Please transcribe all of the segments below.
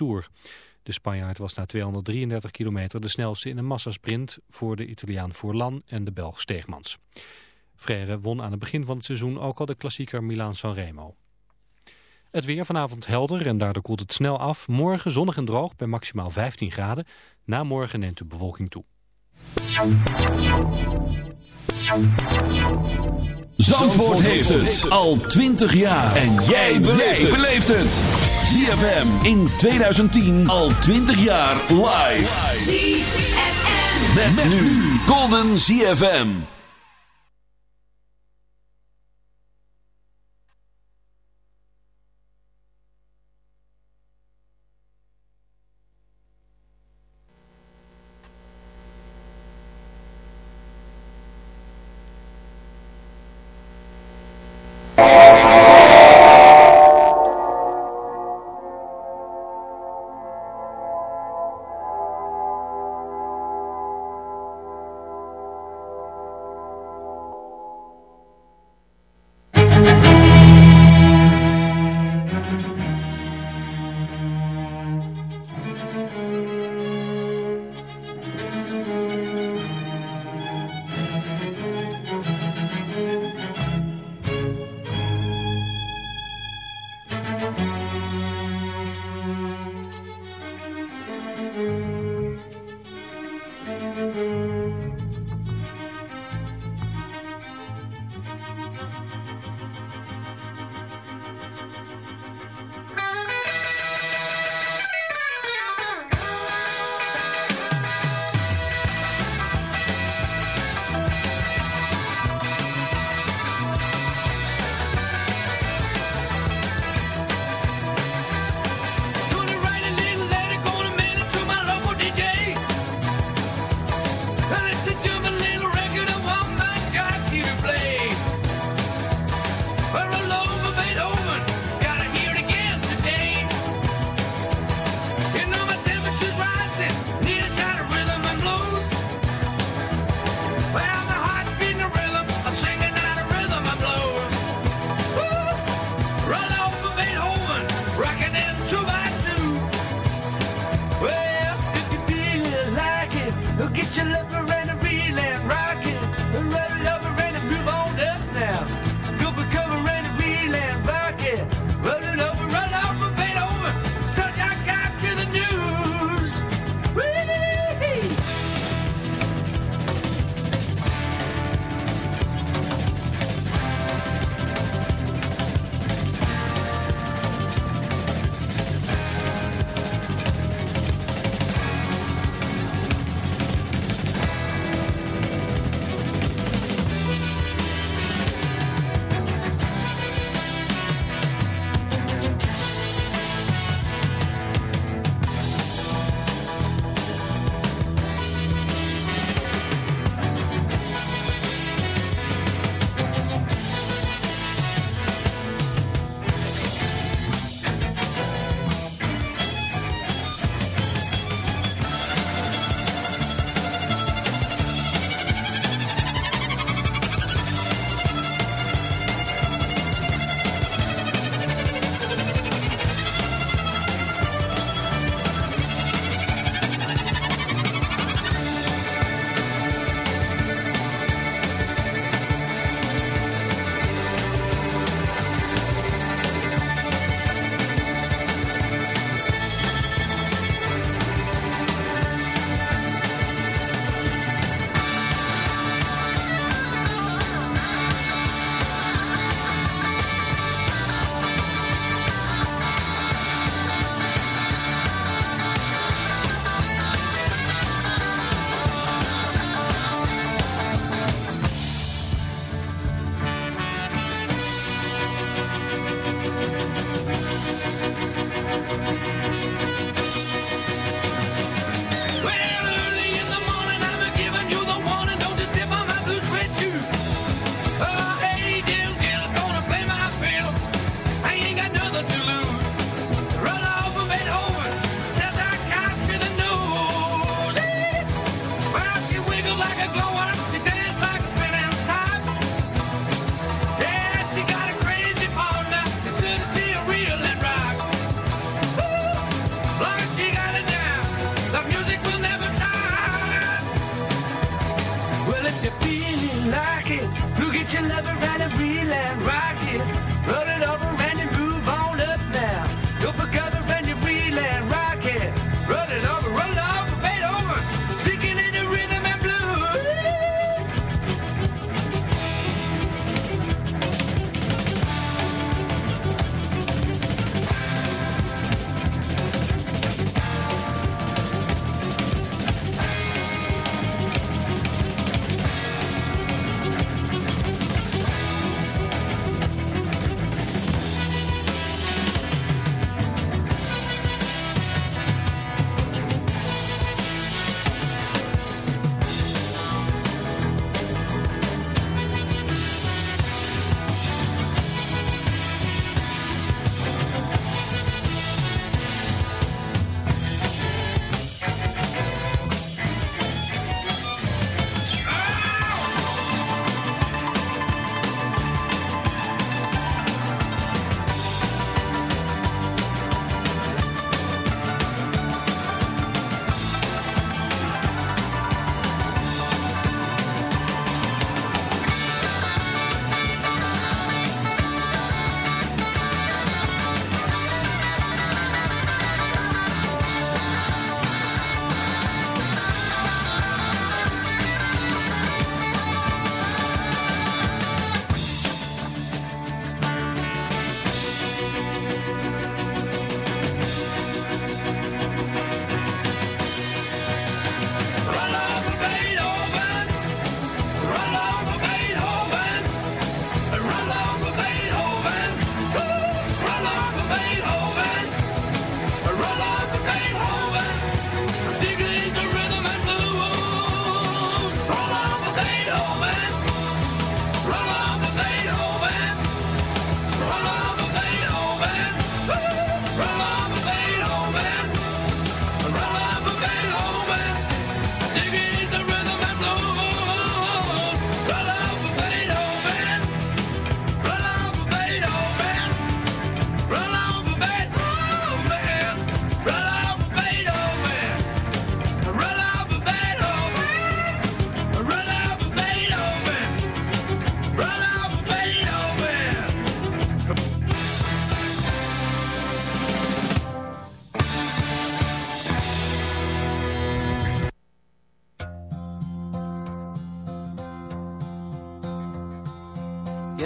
Tour. De Spanjaard was na 233 kilometer de snelste in een massasprint voor de Italiaan Forlan en de Belg Steegmans. Frère won aan het begin van het seizoen ook al de klassieker Milaan-San Remo. Het weer vanavond helder en daardoor koelt het snel af. Morgen zonnig en droog bij maximaal 15 graden. Na morgen neemt de bewolking toe. Zandvoort heeft het al 20 jaar. En jij beleeft het. ZFM in 2010 al 20 jaar live. ZFM. Met, nu Golden ZFM.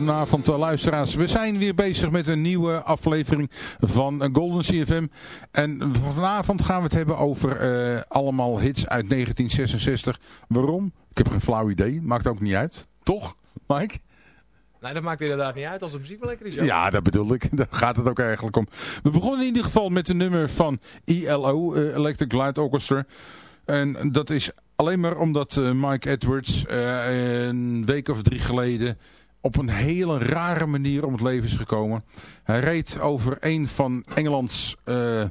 Goedenavond eh, luisteraars. We zijn weer bezig met een nieuwe aflevering van eh, Golden CFM. En vanavond gaan we het hebben over eh, allemaal hits uit 1966. Waarom? Ik heb geen flauw idee. Maakt ook niet uit. Toch, Mike? Nee, dat maakt inderdaad niet uit als de muziek wel lekker is. Ja, dat bedoel ik. Daar gaat het ook eigenlijk om. We begonnen in ieder geval met een nummer van ELO, eh, Electric Light Orchestra. En dat is alleen maar omdat Mike Edwards een week of drie geleden op een hele rare manier om het leven is gekomen. Hij reed over een van Engelands, eh,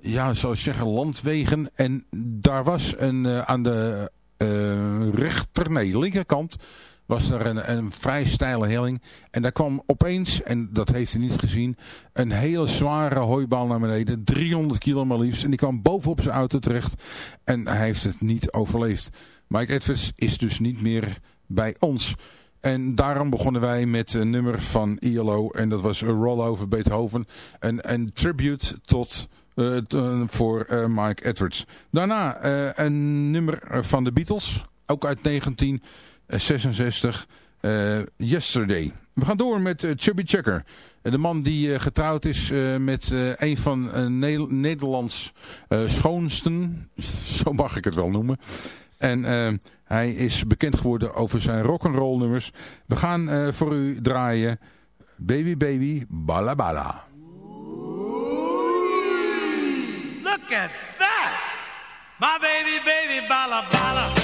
ja, zal ik zeggen, landwegen. En daar was een, eh, aan de eh, rechter, nee, linkerkant was er een, een vrij steile helling. En daar kwam opeens, en dat heeft hij niet gezien, een hele zware hooibal naar beneden. 300 kilo maar liefst. En die kwam bovenop zijn auto terecht. En hij heeft het niet overleefd. Mike Edwards is dus niet meer bij ons. En daarom begonnen wij met een nummer van ILO. En dat was Roll Over Beethoven. Een, een tribute tot... eh, eh, voor eh, Mike Edwards. Daarna een nummer van de Beatles. Ook uit 1966. eh, Yesterday. We gaan door met Chubby Checker. De man die getrouwd is met een van Ne- Nederlands schoonsten. Zo mag ik het wel noemen. En hij is bekend geworden over zijn rock'n'roll nummers. We gaan eh, voor u draaien Baby Baby Bala. Look at that! My baby, baby, bala bala.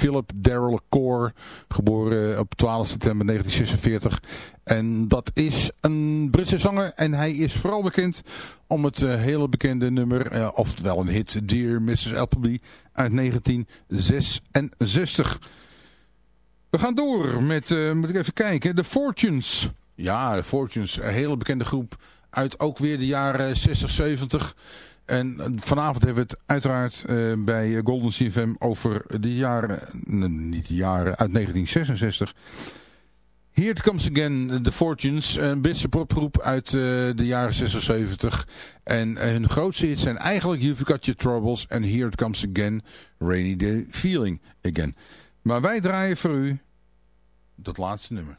Philip Darrell Core. Geboren op 12 september 1946. En dat is een Britse zanger. En hij is vooral bekend om het eh, hele bekende nummer. eh, oftewel een hit. Dear Mrs. Appleby uit 1966. We gaan door met, eh, moet ik even kijken, The Fortunes. Ja, The Fortunes, een hele bekende groep uit ook weer de jaren 60, 70. En vanavond hebben we het uiteraard eh, bij Golden CFM over de jaren, eh, niet de jaren, uit 1966. Here it comes again, The Fortunes, een Britse popgroep uit eh, de jaren 76. En hun grootste hit zijn eigenlijk You've Got Your Troubles en Here It Comes Again, Rainy Day Feeling Again. Maar wij draaien voor u dat laatste nummer.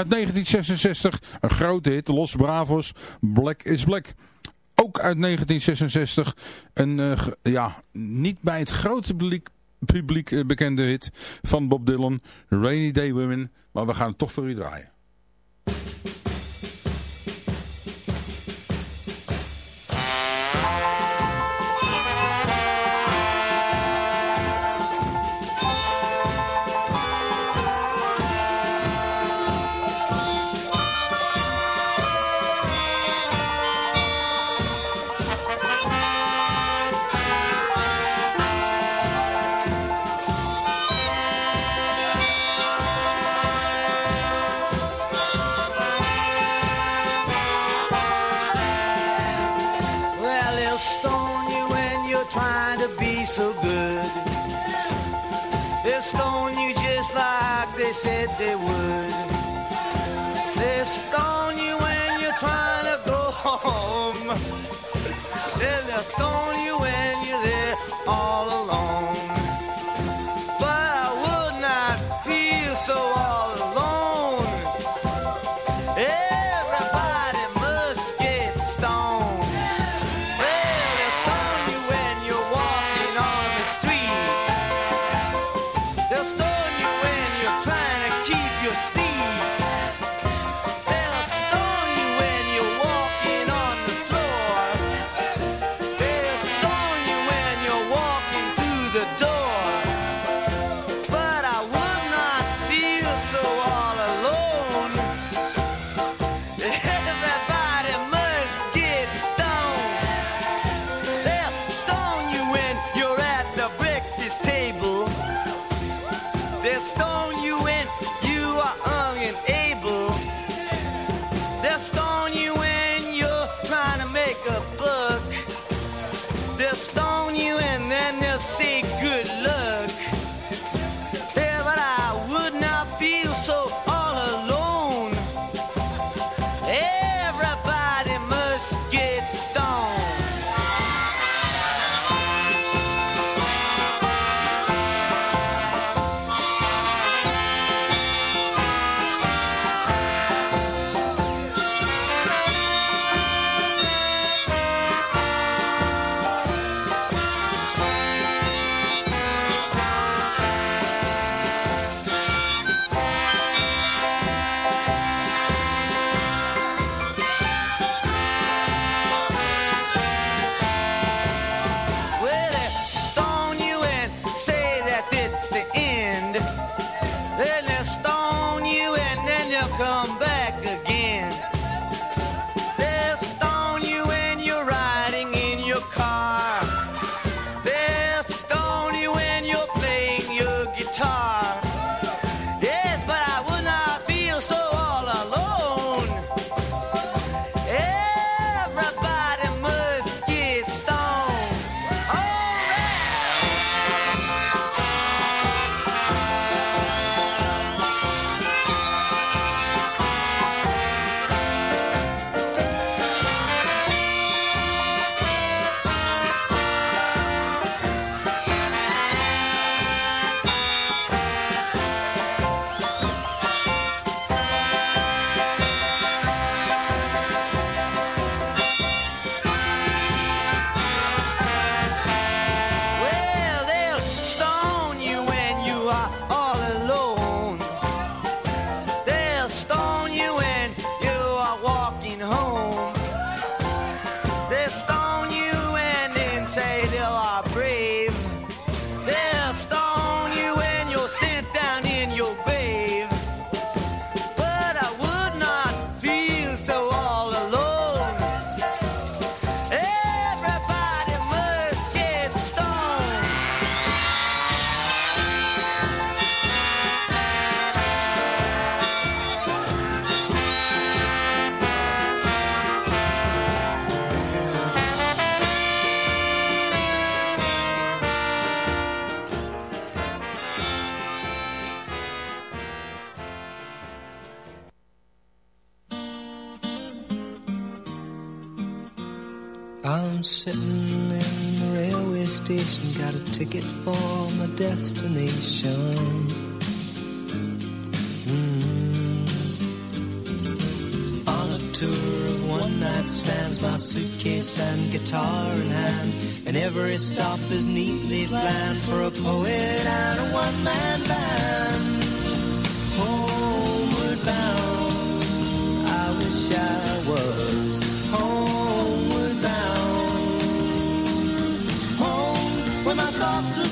Uit 1966. Een grote hit, Los Bravos, Black is Black. Ook uit 1966. Een, uh, ja, niet bij het grote publiek, uh, bekende hit van Bob Dylan. Rainy Day Women. Maar we gaan het toch voor u draaien. they would. They stone you when you're trying to go home. They'll stone you when you're there all alone. I'm sitting in the railway station, got a ticket for my destination. Mm. On a tour of one night stands, my suitcase and guitar in hand, and every stop is neatly planned for a poet and a one man band. Homeward bound, I wish I.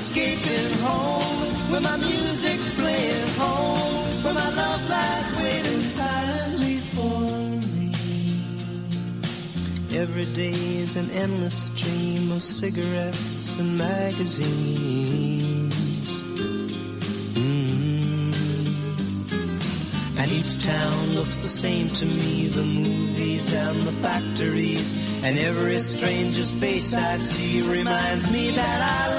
escaping home, where my music's playing home, where my love lies waiting silently for me. Every day is an endless stream of cigarettes and magazines. Mm. And each town looks the same to me the movies and the factories. And every stranger's face I see reminds me that I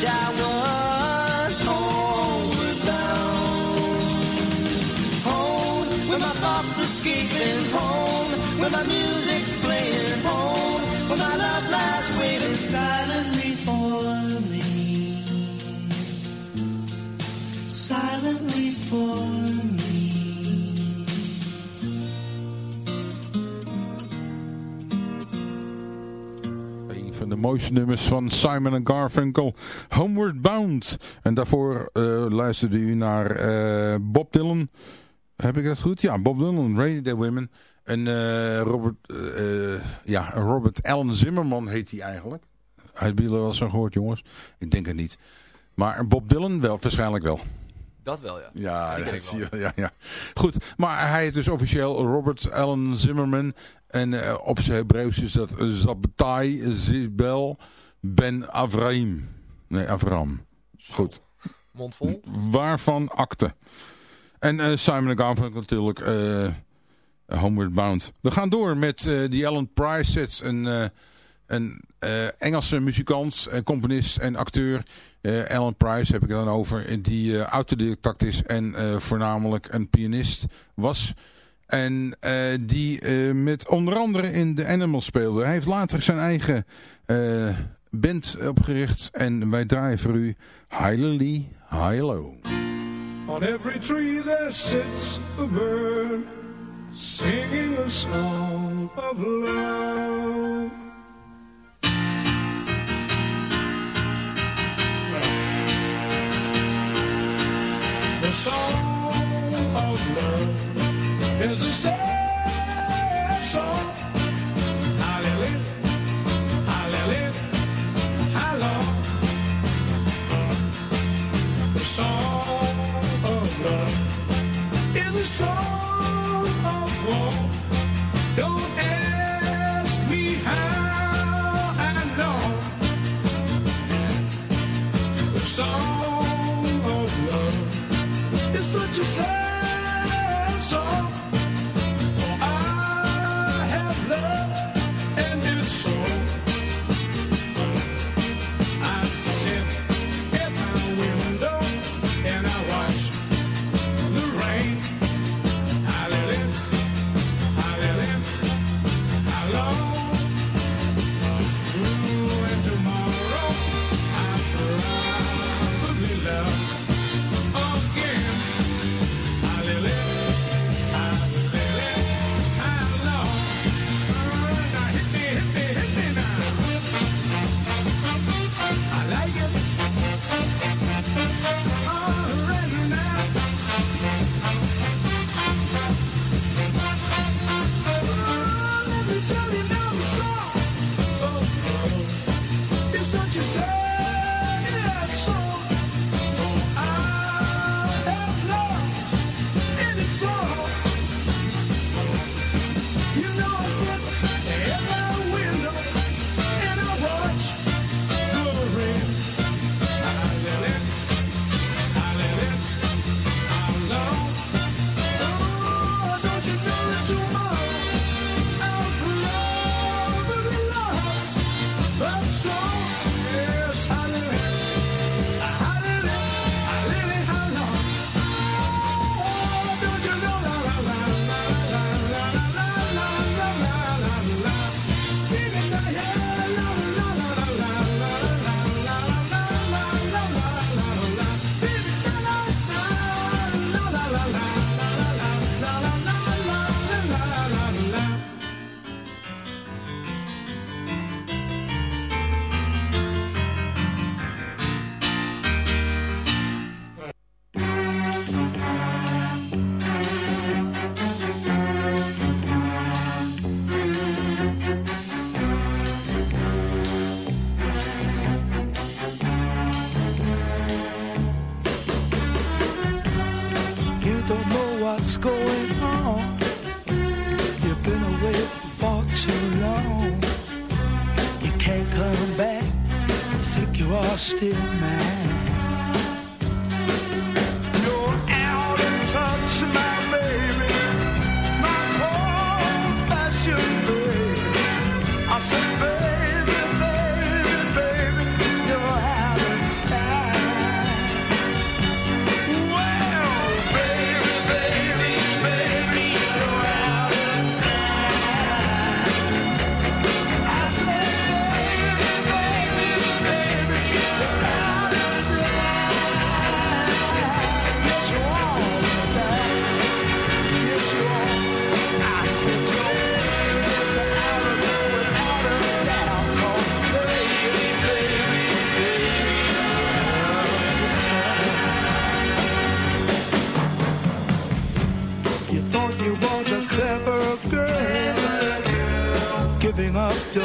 shower. Mooiste nummers van Simon Garfunkel, Homeward Bound. En daarvoor eh, luisterde u naar eh, Bob Dylan. Heb ik dat goed? Ja, Bob Dylan, Rainy Day Women. En eh, Robert, ja, Robert Allen Zimmerman heet hij eigenlijk. Hebben jullie wel zo gehoord, jongens? Ik denk het niet. Maar Bob Dylan wel, waarschijnlijk wel. Dat wel, ja. Ja, ik zie wel. je, ja, ja. Goed, maar hij is dus officieel Robert Allen Zimmerman. En eh, op zijn Hebreeuws is dat Zabtai Zibel Ben Avraim. Nee, Avram. Goed. Mond vol. Waarvan akte. En eh, Simon Garfunkel natuurlijk eh, Homeward Bound. We gaan door met die Alan Price sets. Een, een eh, Engelse muzikant, en componist en acteur. Eh, Alan Price heb ik het dan over. Die eh, autodidact is en voornamelijk een pianist was. En die met onder andere in The Animals speelde. Hij heeft later zijn eigen band opgericht. En wij draaien voor u High Low. On every tree there sits a bird singing a song of love.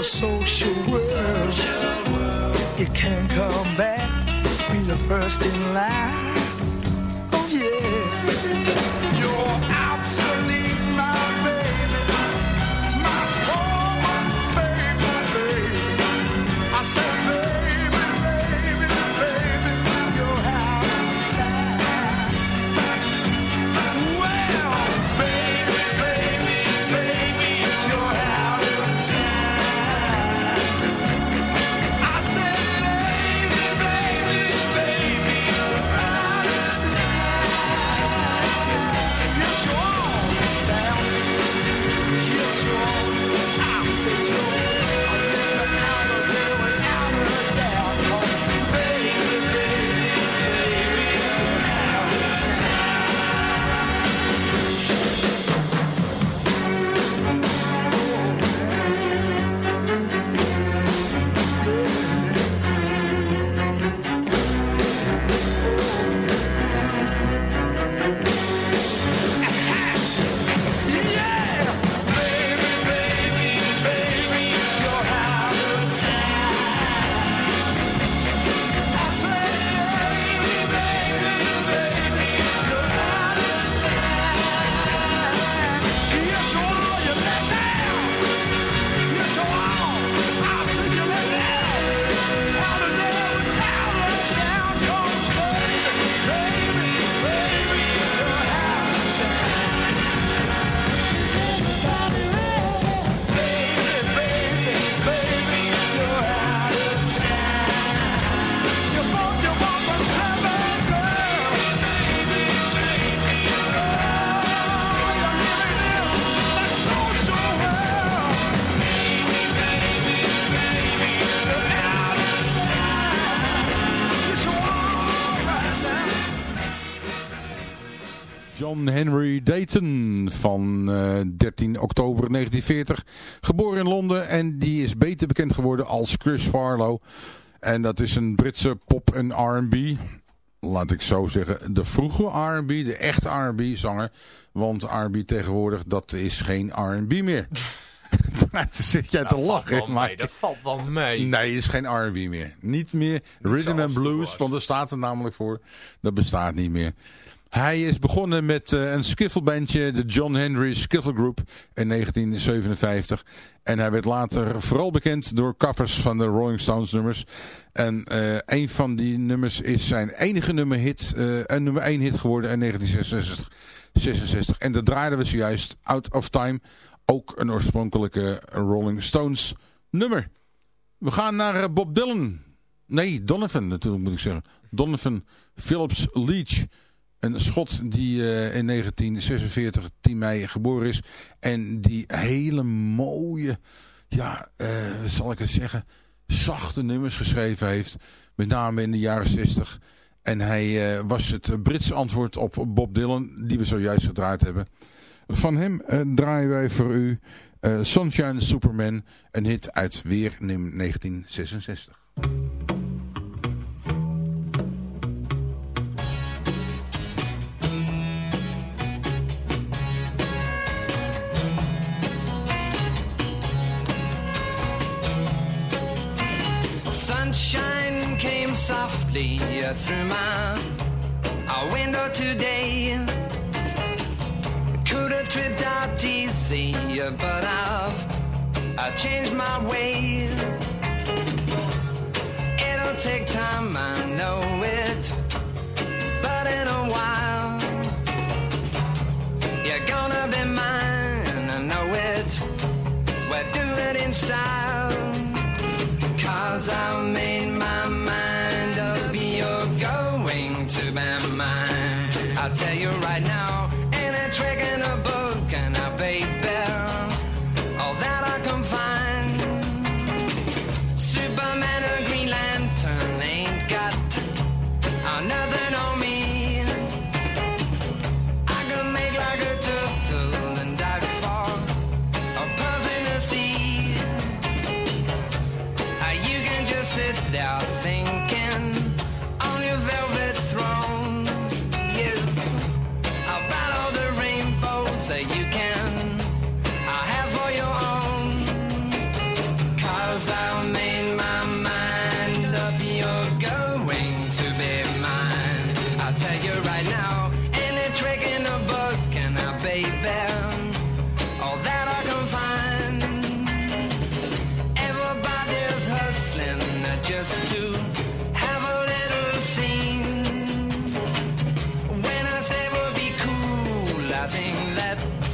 Social world. You can't come back, be the first in line. Dayton van eh, 13 oktober 1940. Geboren in Londen en die is beter bekend geworden als Chris Farlow. En dat is een Britse pop- en R&B. Laat ik zo zeggen, de vroege R&B, de echte R&B zanger. Want R&B tegenwoordig, dat is geen R&B meer. Daar zit jij te lachen, Valt maar... mee, dat valt wel mee. Nee, het is geen R&B meer. Niet meer Rhythm and Blues, want daar staat er namelijk voor. Dat bestaat niet meer. Hij is begonnen met eh, een skiffelbandje, de John Henry Skiffle Group, in 1957. En hij werd later vooral bekend door covers van de Rolling Stones nummers. En eh, een van die nummers is zijn enige nummer hit, eh, een nummer 1 hit geworden in 1966. 66. En dat draaiden we zojuist, Out of Time. Ook een oorspronkelijke Rolling Stones nummer. We gaan naar Bob Dylan. Nee, Donovan natuurlijk moet ik zeggen. Donovan Phillips Leach. Een schot die eh, in 1946, 10 mei, geboren is. En die hele mooie, ja, eh, zal ik het zeggen, zachte nummers geschreven heeft. Met name in de jaren 60. En hij eh, was het Britse antwoord op Bob Dylan, die we zojuist gedraaid hebben. Van hem draaien wij voor u Sunshine Superman, een hit uit weer 1966. through my window today. Could have tripped out easy, but I've I changed my way. It'll take time, man. nothing that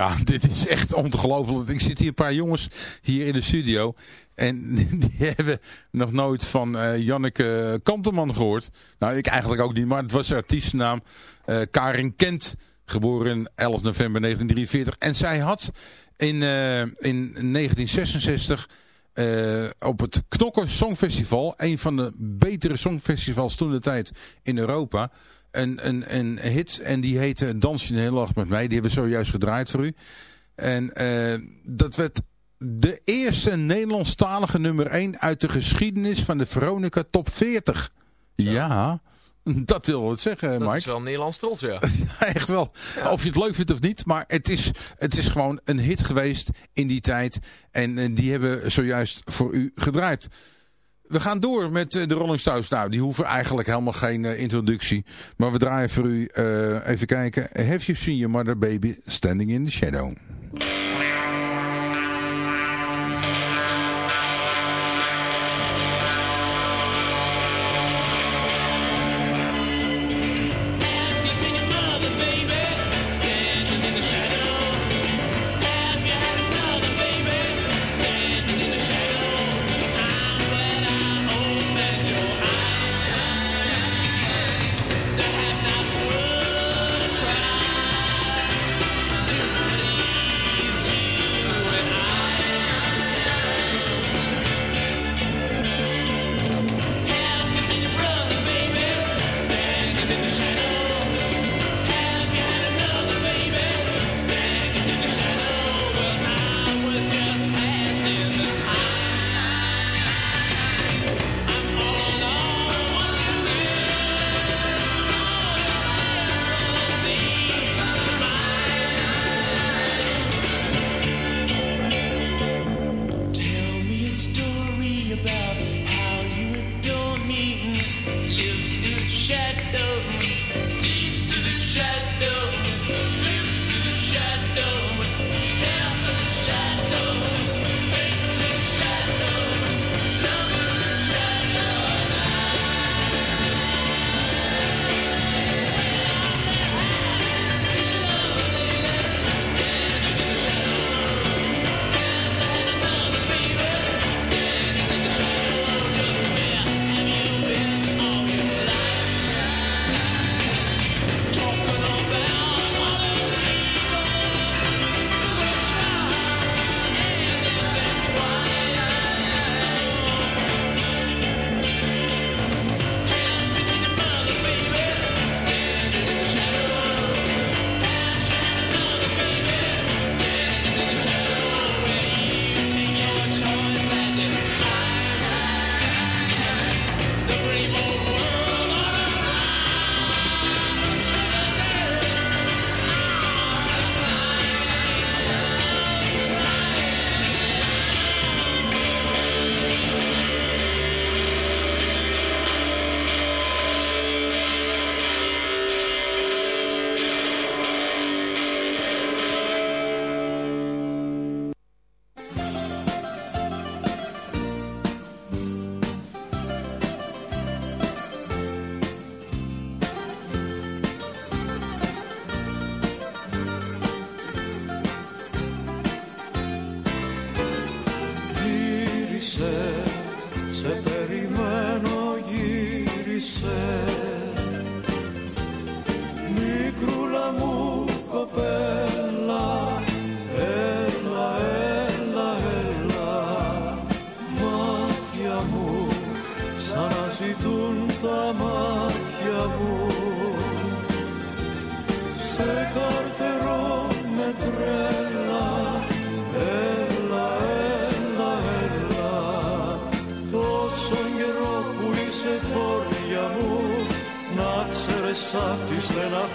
Ja, dit is echt ongelooflijk. Ik zit hier een paar jongens hier in de studio. En die hebben nog nooit van eh, Janneke Kanteman gehoord. Nou, ik eigenlijk ook niet, maar het was haar artiestennaam. eh Karin Kent, geboren 11 november 1943. En zij had in, eh, in 1966 eh, op het Knokken Songfestival, een van de betere songfestivals toen de tijd in Europa, een, een, een hit. En die heette Dans je een hele dag met mij. Die hebben we zojuist gedraaid voor u. En eh, dat werd de eerste Nederlandstalige nummer 1 uit de geschiedenis van de Veronica Top 40. Ja, dat wil wat zeggen, Dat Mike. is wel Nederlands trots, ja. Echt wel. Of je het leuk vindt of niet. Maar het is, het is gewoon een hit geweest in die tijd. En, eh, die hebben we zojuist voor u gedraaid. We gaan door met eh, de Rolling Stones. Nou, die hoeven eigenlijk helemaal geen eh, introductie. Maar we draaien voor u, even kijken. Have you seen your mother baby standing in the shadow?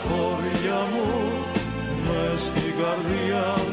Στεναχώρια μου μες στην καρδιά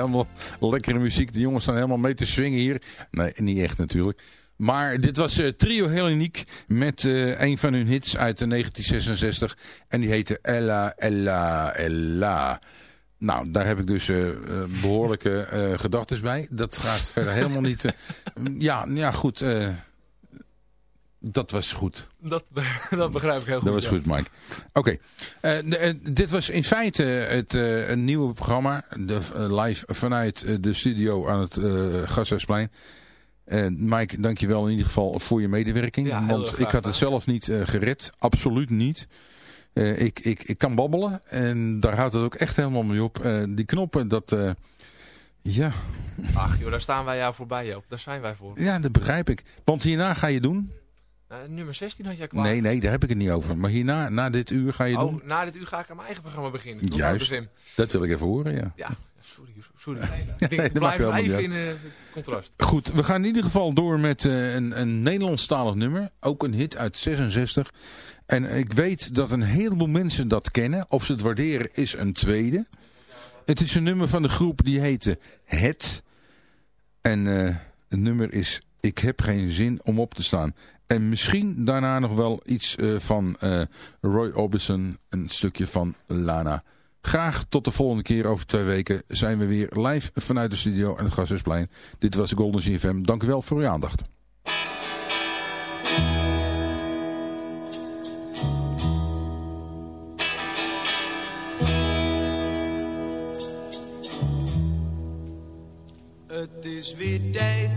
helemaal lekkere muziek. De jongens staan helemaal mee te swingen hier. Nee, niet echt natuurlijk. Maar dit was eh, Trio Helleniek met eh, een van hun hits uit de 1966. En die heette Ella, Ella, Ella. Nou, daar heb ik dus eh, eh, behoorlijke eh gedachten bij. Dat gaat verder helemaal niet... ja, ja, goed. Dat was goed. Dat, dat begrijp ik heel goed. Dat was ja. goed, Mike. Oké. Eh, eh, dit was in feite het een nieuwe programma. De, live vanuit de studio aan het Gasthuisplein. Mike, dankjewel in ieder geval voor je medewerking. Ja, want erg ik graag had het zelf niet gered. Absoluut niet. Ik, ik, ik kan babbelen. En daar houdt het ook echt helemaal mee op. Die knoppen, dat... ja. Ach joh, daar staan wij jou voorbij Joop. Daar zijn wij voor. ja, dat begrijp ik. Want hierna ga je doen... Eh, nummer 16 had jij klaar. Nee, nee, daar heb ik het niet over. Maar hierna, na dit uur ga je doen... Oh, na dit uur ga ik aan mijn eigen programma beginnen. Tot Juist. nou. Dat wil ik even horen, ja. Ja, sorry. sorry. ik denk, blijf even in eh, contrast. Goed, we gaan in ieder geval door met eh, een, een Nederlandstalig nummer. Ook een hit uit 66. En ik weet dat een heleboel mensen dat kennen. Of ze het waarderen is een tweede. Het is een nummer van de groep die heette Het. En het nummer is Ik heb geen zin om op te staan. En misschien daarna nog wel iets eh, van eh, Roy Orbison. Een stukje van Lana. Graag tot de volgende keer over twee weken zijn we weer live vanuit de studio aan het Gashuisplein. Dit was Golden CFM. Dank u wel voor uw aandacht. Het is weer tijd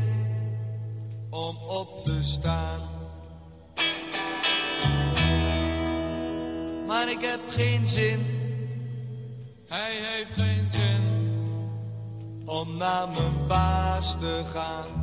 om op te staan. Maar ik heb geen zin. Hij heeft geen zin. Om naar mijn baas te gaan.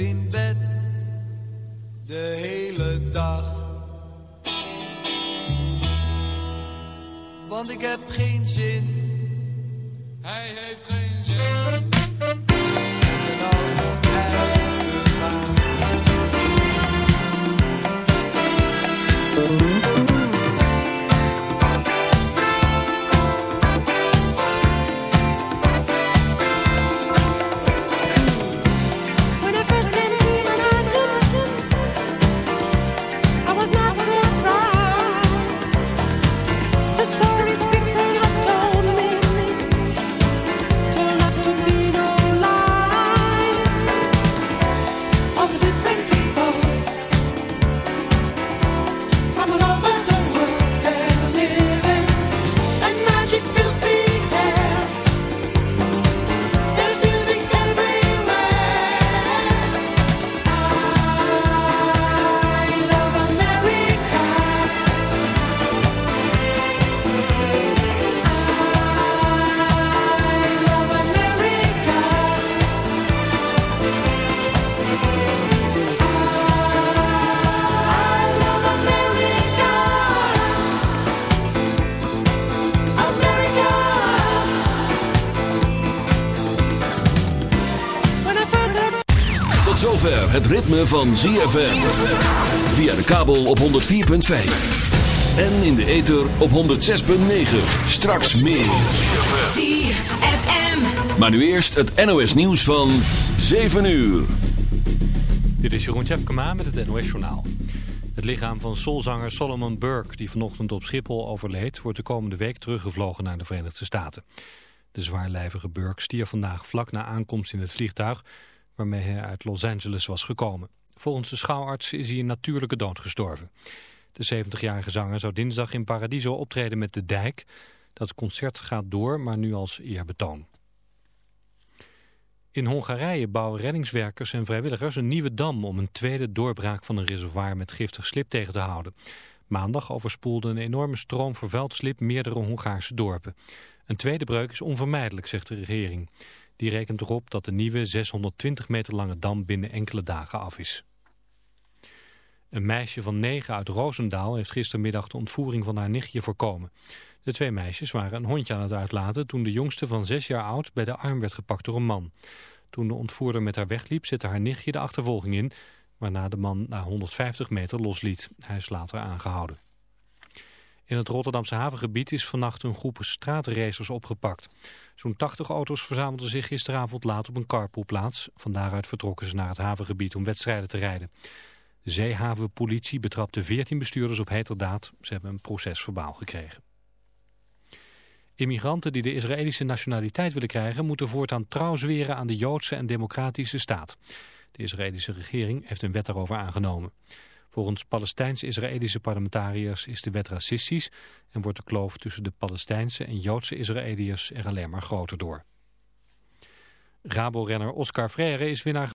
In bed ritme van ZFM. Via de kabel op 104.5. En in de ether op 106.9. Straks meer. ZFM. Maar nu eerst het NOS nieuws van 7 uur. Dit is Jeroen Tjepkema met het NOS Journaal. Het lichaam van soulzanger Solomon Burke, die vanochtend op Schiphol overleed... wordt de komende week teruggevlogen naar de Verenigde Staten. De zwaarlijvige Burke stierf vandaag vlak na aankomst in het vliegtuig... waarmee hij uit Los Angeles was gekomen. Volgens de schouwarts is hij een natuurlijke dood gestorven. De 70-jarige zanger zou dinsdag in Paradiso optreden met De Dijk. Dat concert gaat door, maar nu als eerbetoon. In Hongarije bouwen reddingswerkers en vrijwilligers een nieuwe dam om een tweede doorbraak van een reservoir met giftig slip tegen te houden. Maandag overspoelde een enorme stroom vervuild slip meerdere Hongaarse dorpen. Een tweede breuk is onvermijdelijk, zegt de regering. Die rekent erop dat de nieuwe 620 meter lange dam binnen enkele dagen af is. Een meisje van negen uit Roosendaal heeft gistermiddag de ontvoering van haar nichtje voorkomen. De twee meisjes waren een hondje aan het uitlaten toen de jongste van zes jaar oud bij de arm werd gepakt door een man. Toen de ontvoerder met haar wegliep zette haar nichtje de achtervolging in, waarna de man na 150 meter losliet. Hij is later aangehouden. In het Rotterdamse havengebied is vannacht een groep straatracers opgepakt. Zo'n 80 auto's verzamelden zich gisteravond laat op een carpoolplaats. Van daaruit vertrokken ze naar het havengebied om wedstrijden te rijden. De zeehavenpolitie betrapte 14 bestuurders op heterdaad. Ze hebben een procesverbaal gekregen. Immigranten die de Israëlische nationaliteit willen krijgen... moeten voortaan trouw zweren aan de Joodse en democratische staat. De Israëlische regering heeft een wet daarover aangenomen. Volgens Palestijns-Israëlische parlementariërs is de wet racistisch... en wordt de kloof tussen de Palestijnse en Joodse Israëliërs er alleen maar groter door. Rabo-renner Oscar Freire is winnaar